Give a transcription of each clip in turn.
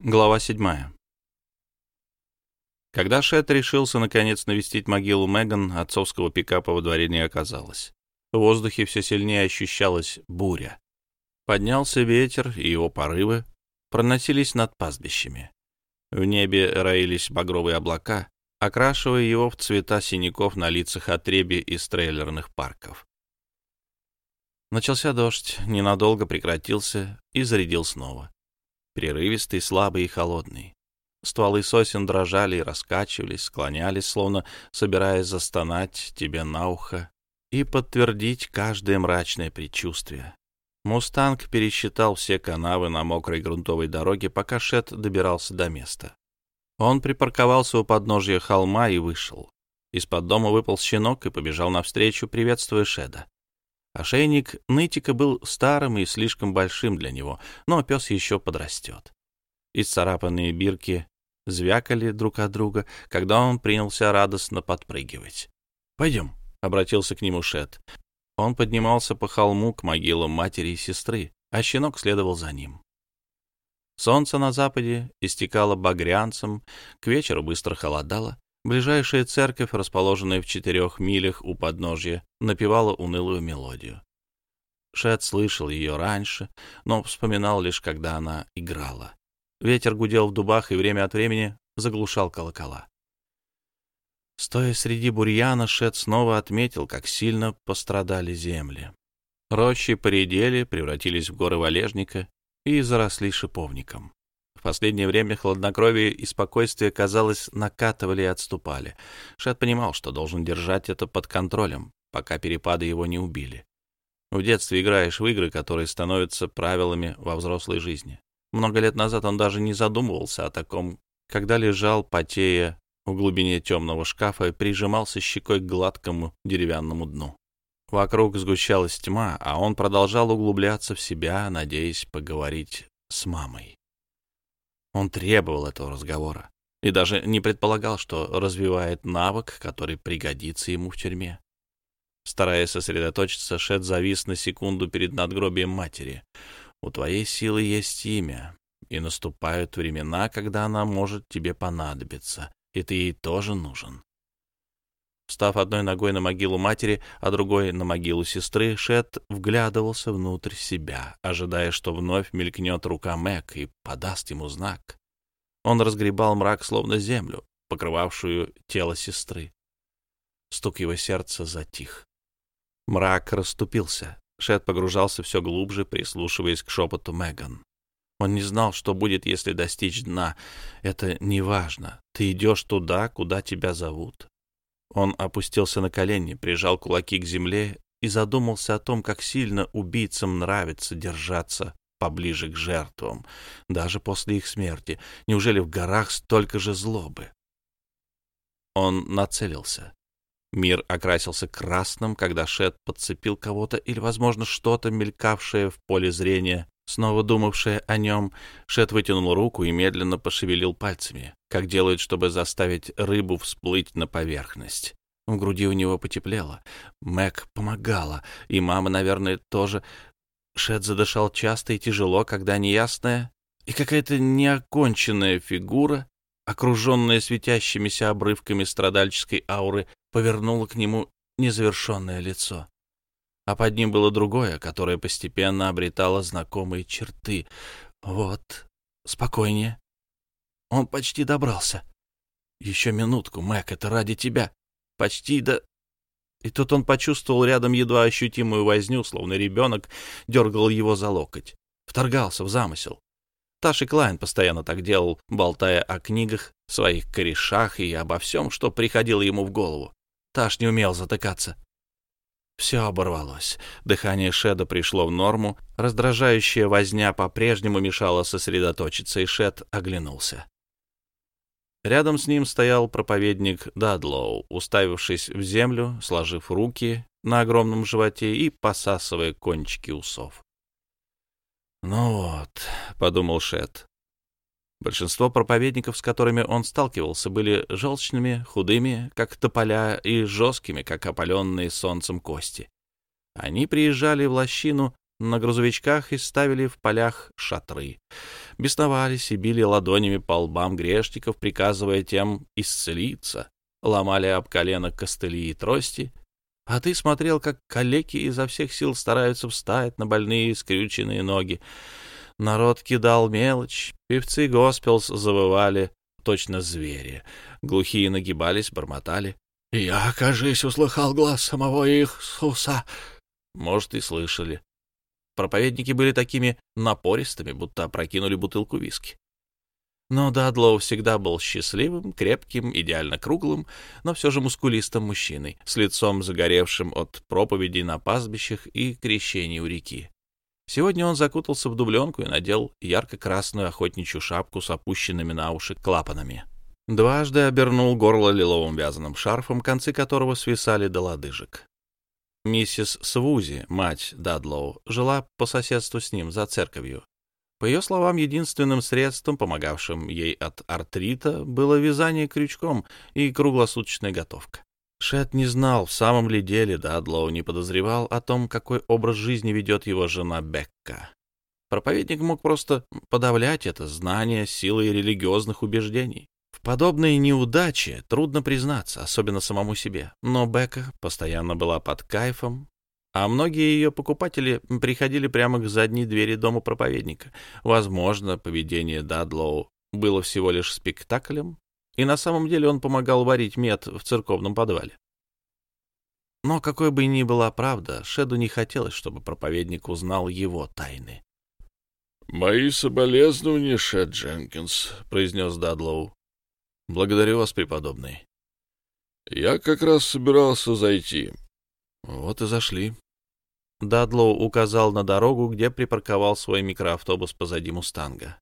Глава 7. Когда Шет решился наконец навестить могилу Меган, отцовского пикапа во дворе не оказалось. В воздухе все сильнее ощущалась буря. Поднялся ветер, и его порывы проносились над пастбищами. В небе роились багровые облака, окрашивая его в цвета синяков на лицах отреби из трейлерных парков. Начался дождь, ненадолго прекратился и зарядил снова прерывистый, слабый и холодный. Стволы сосен дрожали и раскачивались, склонялись, словно собираясь застонать тебе на ухо и подтвердить каждое мрачное предчувствие. «Мустанг» пересчитал все канавы на мокрой грунтовой дороге, пока Шет добирался до места. Он припарковался у подножья холма и вышел. Из-под дома выпал щенок и побежал навстречу, приветствуя Шеда. Ошейник нытика был старым и слишком большим для него, но пес еще подрастет. Исцарапанные бирки звякали друг от друга, когда он принялся радостно подпрыгивать. «Пойдем», — обратился к нему Шет. Он поднимался по холму к могилам матери и сестры, а щенок следовал за ним. Солнце на западе истекало багрянцем, к вечеру быстро холодало, Ближайшая церковь, расположенная в четырех милях у подножья, напевала унылую мелодию. Шет слышал ее раньше, но вспоминал лишь, когда она играла. Ветер гудел в дубах и время от времени заглушал колокола. Стоя среди бурьяна, Шет снова отметил, как сильно пострадали земли. Рощи поредели, превратились в горы валежника и заросли шиповником. В последнее время хладнокровие и спокойствие, казалось, накатывали и отступали. Шет понимал, что должен держать это под контролем, пока перепады его не убили. В детстве играешь в игры, которые становятся правилами во взрослой жизни. Много лет назад он даже не задумывался о таком, когда лежал, потея, в глубине темного шкафа и прижимался щекой к гладкому деревянному дну. Вокруг сгущалась тьма, а он продолжал углубляться в себя, надеясь поговорить с мамой. Он требовал этого разговора и даже не предполагал, что развивает навык, который пригодится ему в тюрьме. Стараясь сосредоточиться, Шет завис на секунду перед надгробием матери. «У твоей силы есть имя, и наступают времена, когда она может тебе понадобиться, и ты ей тоже нужен». Встав одной ногой на могилу матери, а другой на могилу сестры, Шет вглядывался внутрь себя, ожидая, что вновь мелькнет рука Мэг и подаст ему знак. Он разгребал мрак, словно землю, покрывавшую тело сестры. Стук его сердца затих. Мрак расступился. Шет погружался все глубже, прислушиваясь к шепоту Меган. Он не знал, что будет, если достичь дна. Это не важно. Ты идешь туда, куда тебя зовут. Он опустился на колени, прижал кулаки к земле и задумался о том, как сильно убийцам нравится держаться поближе к жертвам, даже после их смерти. Неужели в горах столько же злобы? Он нацелился. Мир окрасился красным, когда Шет подцепил кого-то или, возможно, что-то, мелькавшее в поле зрения, снова думавшее о нем. Шет вытянул руку и медленно пошевелил пальцами, как делают, чтобы заставить рыбу всплыть на поверхность. В груди у него потеплело. Мэг помогала, и мама, наверное, тоже. Шет задышал часто и тяжело, когда неясная и какая-то неоконченная фигура, окруженная светящимися обрывками страдальческой ауры, повернула к нему незавершенное лицо. А под ним было другое, которое постепенно обретало знакомые черты. Вот, спокойнее. Он почти добрался. Еще минутку, Мэг, это ради тебя почти до... И тут он почувствовал рядом едва ощутимую возню, словно ребенок дергал его за локоть. Вторгался в замысел. Таши Клайн постоянно так делал, болтая о книгах, своих корешах и обо всем, что приходило ему в голову. Таш не умел затыкаться. Все оборвалось. Дыхание Шеда пришло в норму, раздражающая возня по-прежнему мешала сосредоточиться, и Шед оглянулся. Рядом с ним стоял проповедник Дадлоу, уставившись в землю, сложив руки на огромном животе и посасывая кончики усов. «Ну вот», — подумал Шет. Большинство проповедников, с которыми он сталкивался, были желчными, худыми, как тополя, и жесткими, как опаленные солнцем кости. Они приезжали в лощину на грузовичках и ставили в полях шатры. Бесновались и били ладонями по лбам грешников, приказывая тем исцелиться, ломали об колено костыли и трости, а ты смотрел, как калеки изо всех сил стараются встать на больные скрюченные ноги. Народ кидал мелочь, певцы госпелс завывали, точно звери. Глухие нагибались, бормотали. «Я, кажись, услыхал глаз самого Иисуса». Может, и слышали. Проповедники были такими напористыми, будто опрокинули бутылку виски. Но Дадлоу всегда был счастливым, крепким, идеально круглым, но все же мускулистым мужчиной, с лицом загоревшим от проповедей на пастбищах и крещений у реки. Сегодня он закутался в дубленку и надел ярко-красную охотничью шапку с опущенными на уши клапанами. Дважды обернул горло лиловым вязаным шарфом, концы которого свисали до лодыжек. Миссис Свузи, мать Дадлоу, жила по соседству с ним за церковью. По ее словам, единственным средством, помогавшим ей от артрита, было вязание крючком и круглосуточная готовка. Шет не знал, в самом ли деле Дадлоу не подозревал о том, какой образ жизни ведет его жена Бекка. Проповедник мог просто подавлять это знание силой религиозных убеждений. В подобной неудаче трудно признаться, особенно самому себе. Но Бекка постоянно была под кайфом, а многие ее покупатели приходили прямо к задней двери дома проповедника. Возможно, поведение Дадлоу было всего лишь спектаклем, и на самом деле он помогал варить мед в церковном подвале. Но какой бы ни была правда, Шеду не хотелось, чтобы проповедник узнал его тайны. «Мои соболезнования, Шед Дженкинс», — произнес Дадлоу. «Благодарю вас, преподобный». «Я как раз собирался зайти. Вот и зашли. Дадлоу указал на дорогу, где припарковал свой микроавтобус позади «Мустанга».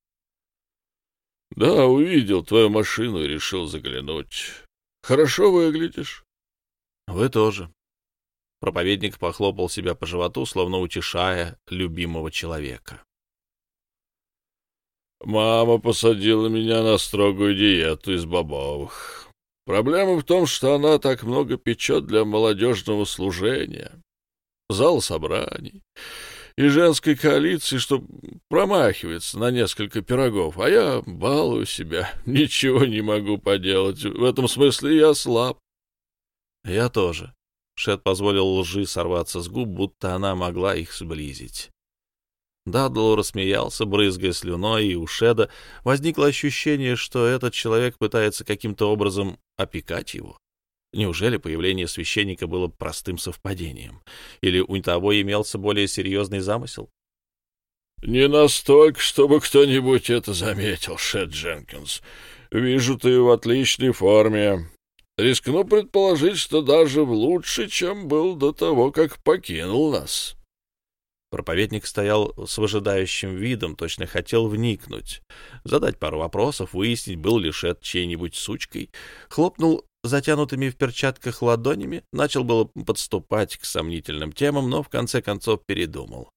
«Да, увидел твою машину и решил заглянуть. Хорошо выглядишь». «Вы тоже». Проповедник похлопал себя по животу, словно утешая любимого человека. «Мама посадила меня на строгую диету из бобовых. Проблема в том, что она так много печет для молодежного служения, зал собраний и женской коалиции, что промахивается на несколько пирогов, а я балую себя, ничего не могу поделать. В этом смысле я слаб. Я тоже. Шет позволил лжи сорваться с губ, будто она могла их сблизить. Дадл рассмеялся, брызгая слюной, и у Шеда возникло ощущение, что этот человек пытается каким-то образом опекать его. Неужели появление священника было простым совпадением? Или у того имелся более серьезный замысел? — Не настолько, чтобы кто-нибудь это заметил, Шед Дженкинс. Вижу, ты в отличной форме. Рискну предположить, что даже лучше, чем был до того, как покинул нас. Проповедник стоял с выжидающим видом, точно хотел вникнуть, задать пару вопросов, выяснить, был ли Шет чьей-нибудь сучкой, хлопнул затянутыми в перчатках ладонями, начал было подступать к сомнительным темам, но в конце концов передумал.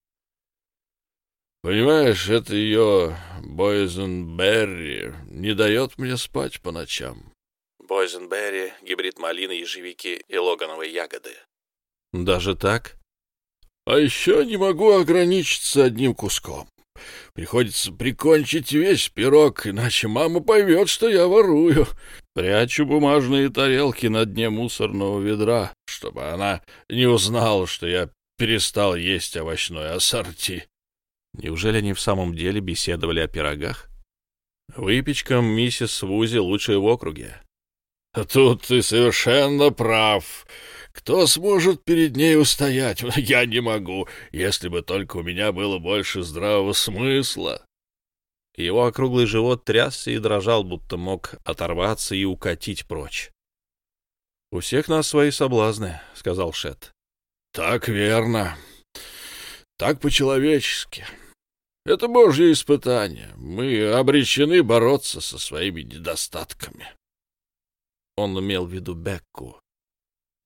«Понимаешь, это ее Бойзенберри не дает мне спать по ночам». Бойзенберри — гибрид малины, ежевики и логановой ягоды. «Даже так?» А еще не могу ограничиться одним куском. Приходится прикончить весь пирог, иначе мама поймет, что я ворую. Прячу бумажные тарелки на дне мусорного ведра, чтобы она не узнала, что я перестал есть овощное ассорти. Неужели они в самом деле беседовали о пирогах? Выпечка миссис Вузи лучшая в округе. Тут ты совершенно прав. Кто сможет перед ней устоять? Я не могу, если бы только у меня было больше здравого смысла. Его округлый живот трясся и дрожал, будто мог оторваться и укатить прочь. — У всех нас свои соблазны, — сказал Шет. — Так верно. Так по-человечески. Это божье испытание. Мы обречены бороться со своими недостатками. Он имел в виду Бекку.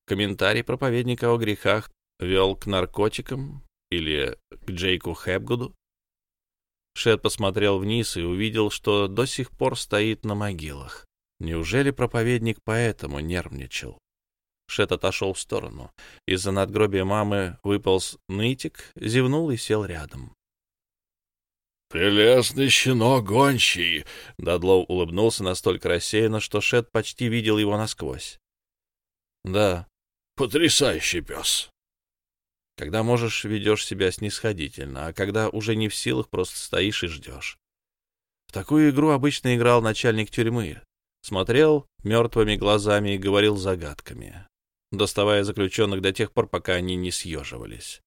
Комментарий проповедника о грехах вел к наркотикам или к Джейку Хэбгуду? Шет посмотрел вниз и увидел, что до сих пор стоит на могилах. Неужели проповедник поэтому нервничал? Шет отошел в сторону. Из-за надгробия мамы выполз нытик, зевнул и сел рядом. «Прелестный щенок гончий!» Дадлоу улыбнулся настолько рассеянно, что Шет почти видел его насквозь. «Да». «Потрясающий пес!» Когда можешь, ведешь себя снисходительно, а когда уже не в силах, просто стоишь и ждешь. В такую игру обычно играл начальник тюрьмы. Смотрел мертвыми глазами и говорил загадками, доставая заключенных до тех пор, пока они не съеживались.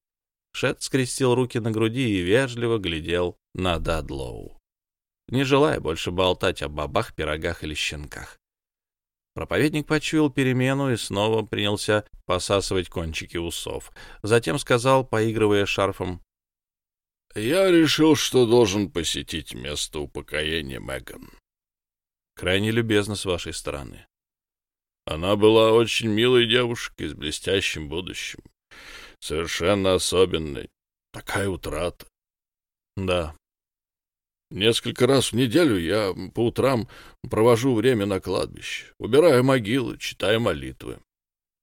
Шет скрестил руки на груди и вежливо глядел на Дадлоу, не желая больше болтать о бабах, пирогах или щенках. Проповедник почуял перемену и снова принялся посасывать кончики усов. Затем сказал, поигрывая шарфом, «Я решил, что должен посетить место упокоения Меган». «Крайне любезно с вашей стороны». Она была очень милой девушкой с блестящим будущим. Совершенно особенной. Такая утрата. Да, Несколько раз в неделю я по утрам провожу время на кладбище, убираю могилы, читаю молитвы.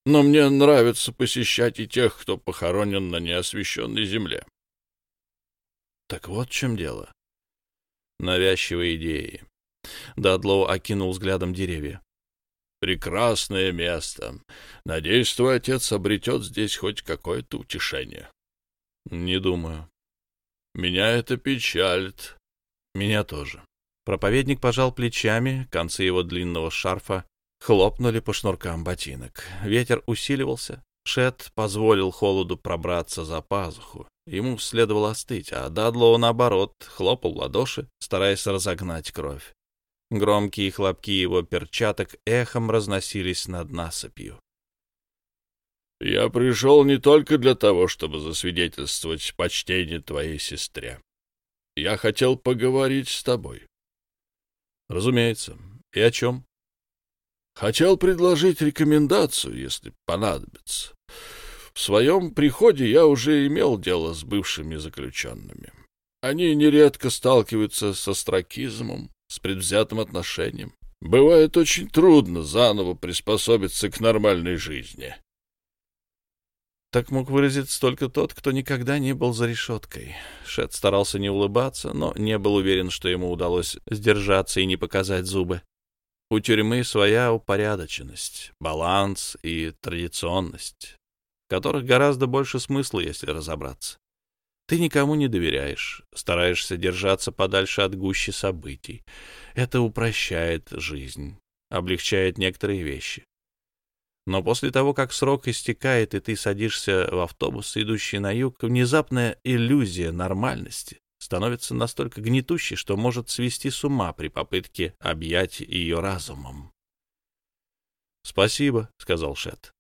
Но мне нравится посещать и тех, кто похоронен на неосвященной земле. Так вот в чем дело. Навязчивые идеи. Дадлоу окинул взглядом деревья. Прекрасное место. Надеюсь, твой отец обретет здесь хоть какое-то утешение. Не думаю. Меня это печалит. Меня тоже. Проповедник пожал плечами, концы его длинного шарфа хлопнули по шнуркам ботинок. Ветер усиливался. Шет позволил холоду пробраться за пазуху. Ему следовало остыть, а Дадлоу, наоборот, хлопал ладоши, стараясь разогнать кровь. Громкие хлопки его перчаток эхом разносились над насыпью. «Я пришел не только для того, чтобы засвидетельствовать почтение твоей сестре. Я хотел поговорить с тобой. Разумеется. И о чем? Хотел предложить рекомендацию, если понадобится. В своем приходе я уже имел дело с бывшими заключенными. Они нередко сталкиваются со строкизмом, с предвзятым отношением. Бывает очень трудно заново приспособиться к нормальной жизни. Так мог выразиться только тот, кто никогда не был за решеткой. Шет старался не улыбаться, но не был уверен, что ему удалось сдержаться и не показать зубы. У тюрьмы своя упорядоченность, баланс и традиционность, которых гораздо больше смысла, если разобраться. Ты никому не доверяешь, стараешься держаться подальше от гущи событий. Это упрощает жизнь, облегчает некоторые вещи. Но после того, как срок истекает, и ты садишься в автобус, идущий на юг, внезапная иллюзия нормальности становится настолько гнетущей, что может свести с ума при попытке объять ее разумом. «Спасибо», — сказал Шет.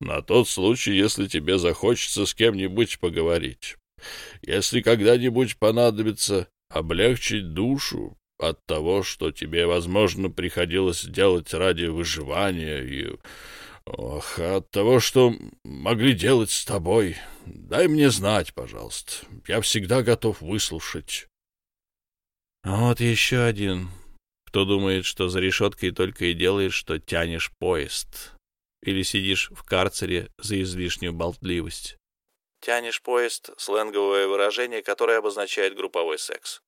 «На тот случай, если тебе захочется с кем-нибудь поговорить. Если когда-нибудь понадобится облегчить душу от того, что тебе, возможно, приходилось делать ради выживания и Ох, от того, что могли делать с тобой, дай мне знать, пожалуйста. Я всегда готов выслушать. А вот еще один, кто думает, что за решеткой только и делаешь, что тянешь поезд. Или сидишь в карцере за излишнюю болтливость. Тянешь поезд — сленговое выражение, которое обозначает групповой секс.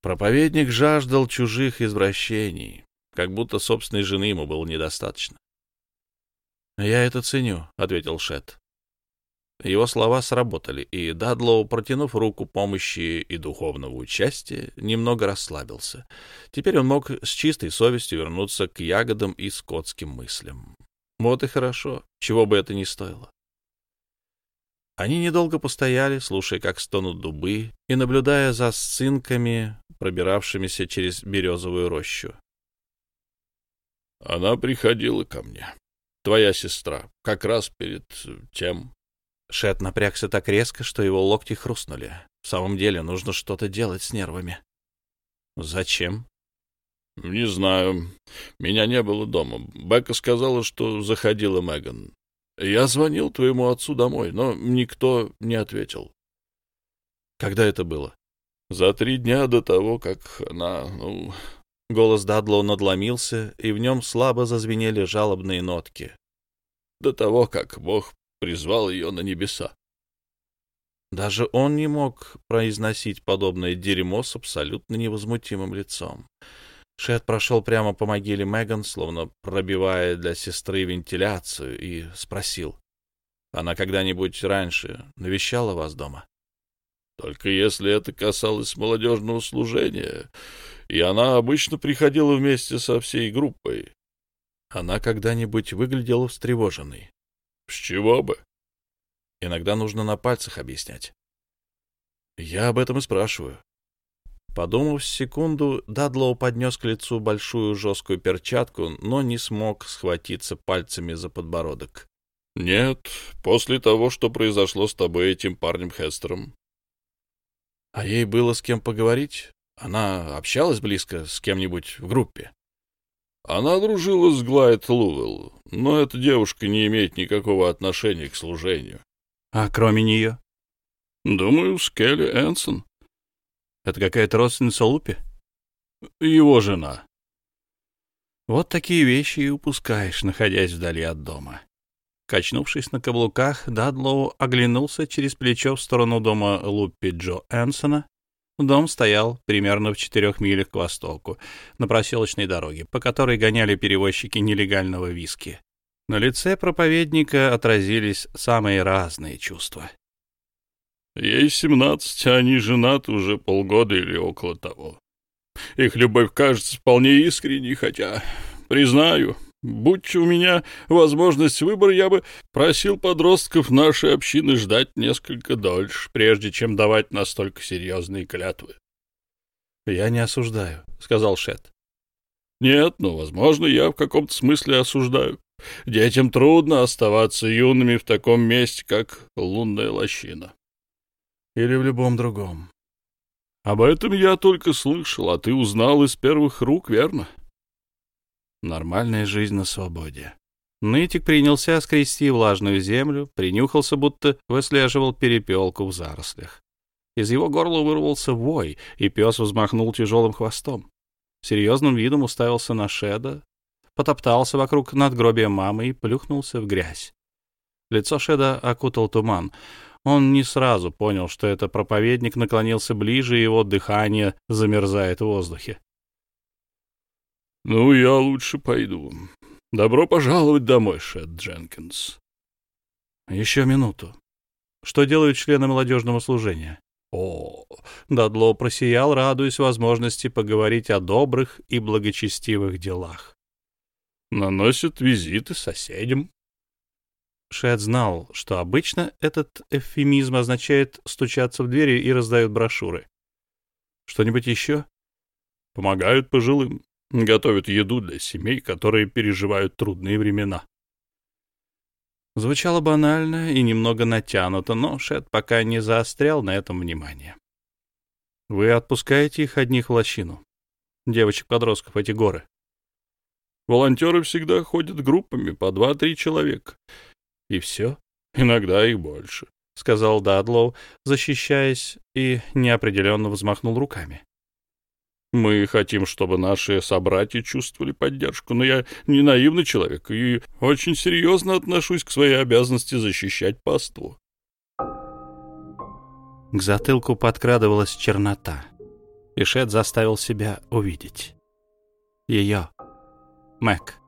Проповедник жаждал чужих извращений, как будто собственной жены ему было недостаточно. «Я это ценю», — ответил Шет. Его слова сработали, и Дадлоу, протянув руку помощи и духовного участия, немного расслабился. Теперь он мог с чистой совестью вернуться к ягодам и скотским мыслям. Вот и хорошо, чего бы это ни стоило. Они недолго постояли, слушая, как стонут дубы, и наблюдая за сцинками, пробиравшимися через березовую рощу. «Она приходила ко мне», твоя сестра, как раз перед тем. Шет напрягся так резко, что его локти хрустнули. В самом деле нужно что-то делать с нервами. Зачем? Не знаю. Меня не было дома. Бекка сказала, что заходила Меган. Я звонил твоему отцу домой, но никто не ответил. Когда это было? За три дня до того, как она, ну, Голос Дадлоу надломился, и в нем слабо зазвенели жалобные нотки. до того, как Бог призвал ее на небеса. Даже он не мог произносить подобное дерьмо с абсолютно невозмутимым лицом. Шет прошел прямо по могиле Меган, словно пробивая для сестры вентиляцию, и спросил. «Она когда-нибудь раньше навещала вас дома?» «Только если это касалось молодежного служения, и она обычно приходила вместе со всей группой». «Она когда-нибудь выглядела встревоженной?» «С чего бы?» Иногда нужно на пальцах объяснять. Я об этом и спрашиваю. Подумав секунду, Дадлоу поднес к лицу большую жесткую перчатку, но не смог схватиться пальцами за подбородок. — Нет, после того, что произошло с тобой этим парнем Хестером. — А ей было с кем поговорить? Она общалась близко с кем-нибудь в группе? — Она дружила с Глайд Лувелл, но эта девушка не имеет никакого отношения к служению. — А кроме нее? — Думаю, Скелли Энсон. Это какая-то родственница Лупи? Его жена. Вот такие вещи и упускаешь, находясь вдали от дома. Качнувшись на каблуках, Дадлоу оглянулся через плечо в сторону дома Лупи Джо Энсона. Дом стоял примерно в четырех милях к востоку, на проселочной дороге, по которой гоняли перевозчики нелегального виски. На лице проповедника отразились самые разные чувства. Ей семнадцать, а они женаты уже полгода или около того. Их любовь кажется вполне искренней, хотя, признаю, будь у меня возможность выбора, я бы просил подростков нашей общины ждать несколько дольше, прежде чем давать настолько серьезные клятвы. — Я не осуждаю, — сказал Шет. — Нет, но, возможно, я в каком-то смысле осуждаю. Детям трудно оставаться юными в таком месте, как лунная лощина. Или в любом другом. Об этом я только слышал, а ты узнал из первых рук, верно? Нормальная жизнь на свободе. Нытик принялся скрести влажную землю, принюхался, будто выслеживал перепелку в зарослях. Из его горла вырвался вой, и пес взмахнул тяжелым хвостом. Серьезным видом уставился на Шеда, потоптался вокруг надгробия мамы и плюхнулся в грязь. Лицо Шеда окутал туман. Он не сразу понял, что это проповедник наклонился ближе, и его дыхание замерзает в воздухе. — Ну, я лучше пойду. Добро пожаловать домой, Шет Дженкинс. — Еще минуту. Что делают члены молодежного служения? О, Дадло просиял, радуясь возможности поговорить о добрых и благочестивых делах. Наносят визиты соседям, Шет знал, что обычно этот эвфемизм означает стучаться в двери и раздают брошюры. Что-нибудь еще? Помогают пожилым, готовят еду для семей, которые переживают трудные времена. Звучало банально и немного натянуто, но Шет пока не заострял на этом внимание. Вы отпускаете их одних в лощину? Девочек-подростков эти горы? Волонтеры всегда ходят группами по два-три человека. И все? Иногда их больше, — сказал Дадлоу, защищаясь, и неопределенно взмахнул руками. Мы хотим, чтобы наши собратья чувствовали поддержку, но я не наивный человек и очень серьезно отношусь к своей обязанности защищать паству. К затылку подкрадывалась чернота, и Шет заставил себя увидеть. Ее, Мэг.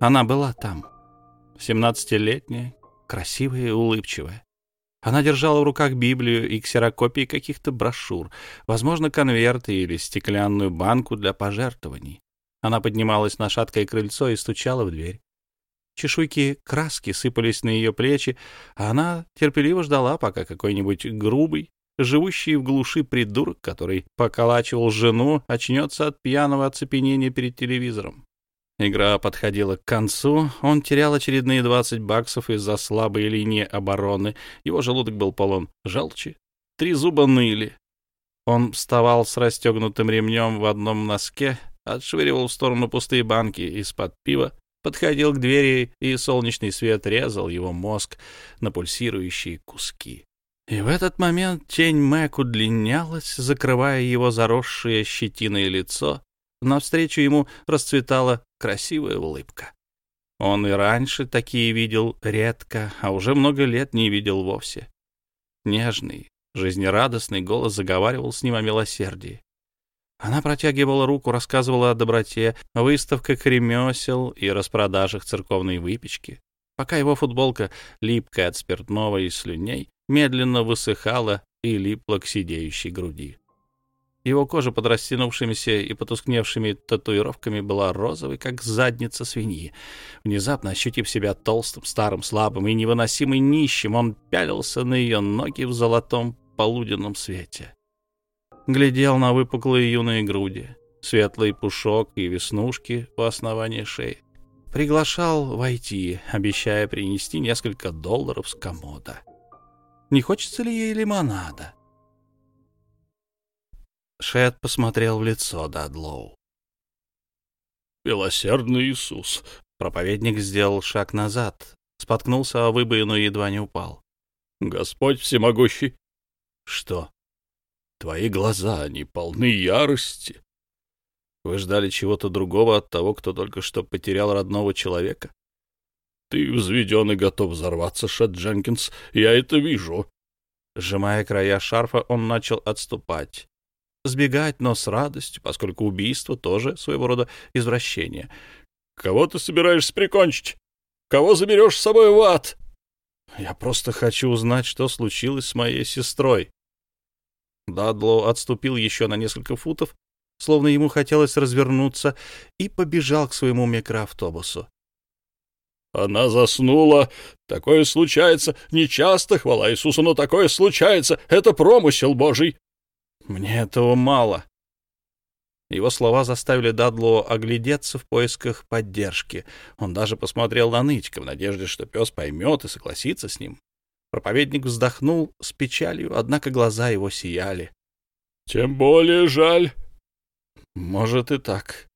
Она была там. Семнадцатилетняя, красивая и улыбчивая. Она держала в руках Библию и ксерокопии каких-то брошюр, возможно, конверты или стеклянную банку для пожертвований. Она поднималась на шаткое крыльцо и стучала в дверь. Чешуйки краски сыпались на ее плечи, а она терпеливо ждала, пока какой-нибудь грубый, живущий в глуши придурок, который поколачивал жену, очнется от пьяного оцепенения перед телевизором. Игра подходила к концу, он терял очередные 20 баксов из-за слабой линии обороны, его желудок был полон желчи, три зуба ныли. Он вставал с расстегнутым ремнем в одном носке, отшвыривал в сторону пустые банки из-под пива, подходил к двери, и солнечный свет резал его мозг на пульсирующие куски. И в этот момент тень Мэг удлинялась, закрывая его заросшее щетиной лицо, Навстречу ему расцветала красивая улыбка. Он и раньше такие видел редко, а уже много лет не видел вовсе. Нежный, жизнерадостный голос заговаривал с ним о милосердии. Она протягивала руку, рассказывала о доброте, выставках ремесел и распродажах церковной выпечки, пока его футболка, липкая от спиртного и слюней, медленно высыхала и липла к сидеющей груди. Его кожа под растянувшимися и потускневшими татуировками была розовой, как задница свиньи. Внезапно ощутив себя толстым, старым, слабым и невыносимо нищим, он пялился на ее ноги в золотом полуденном свете. Глядел на выпуклые юные груди, светлый пушок и веснушки у основания шеи. Приглашал войти, обещая принести несколько долларов с комода. Не хочется ли ей лимонада? Шет посмотрел в лицо Дадлоу. «Милосердный Иисус!» Проповедник сделал шаг назад, споткнулся о выбоину и едва не упал. «Господь всемогущий!» «Что?» «Твои глаза, они полны ярости!» «Вы ждали чего-то другого от того, кто только что потерял родного человека?» «Ты взведен и готов взорваться, Шет Дженкинс, я это вижу!» Сжимая края шарфа, он начал отступать сбегать, но с радостью, поскольку убийство тоже своего рода извращение. «Кого ты собираешься прикончить? Кого заберешь с собой в ад?» «Я просто хочу узнать, что случилось с моей сестрой». Дадлоу отступил еще на несколько футов, словно ему хотелось развернуться, и побежал к своему микроавтобусу. Она заснула. Такое случается. Нечасто, хвала Иисусу, но такое случается. Это промысел Божий. Мне этого мало. Его слова заставили Дадло оглядеться в поисках поддержки. Он даже посмотрел на нытика в надежде, что пес поймет и согласится с ним. Проповедник вздохнул с печалью, однако глаза его сияли. — Тем более жаль. — Может и так.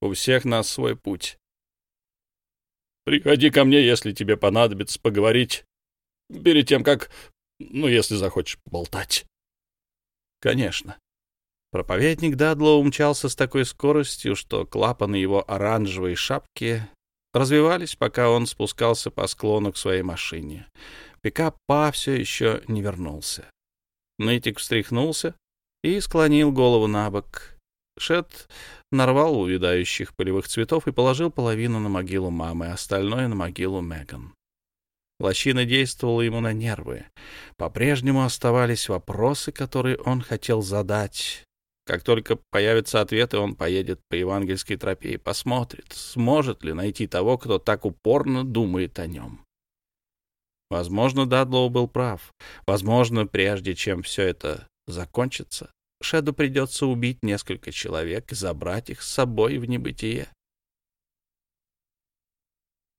У всех нас свой путь. — Приходи ко мне, если тебе понадобится поговорить, перед тем, как... Ну, если захочешь поболтать. Конечно. Проповедник Дадло умчался с такой скоростью, что клапаны его оранжевой шапки развивались, пока он спускался по склону к своей машине. Пикап Па все еще не вернулся. Нытик встряхнулся и склонил голову на бок. Шет нарвал увядающих полевых цветов и положил половину на могилу мамы, остальное — на могилу Меган. Лощина действовала ему на нервы. По-прежнему оставались вопросы, которые он хотел задать. Как только появятся ответы, он поедет по евангельской тропе и посмотрит, сможет ли найти того, кто так упорно думает о нем. Возможно, Дадлоу был прав. Возможно, прежде чем все это закончится, Шеду придется убить несколько человек и забрать их с собой в небытие.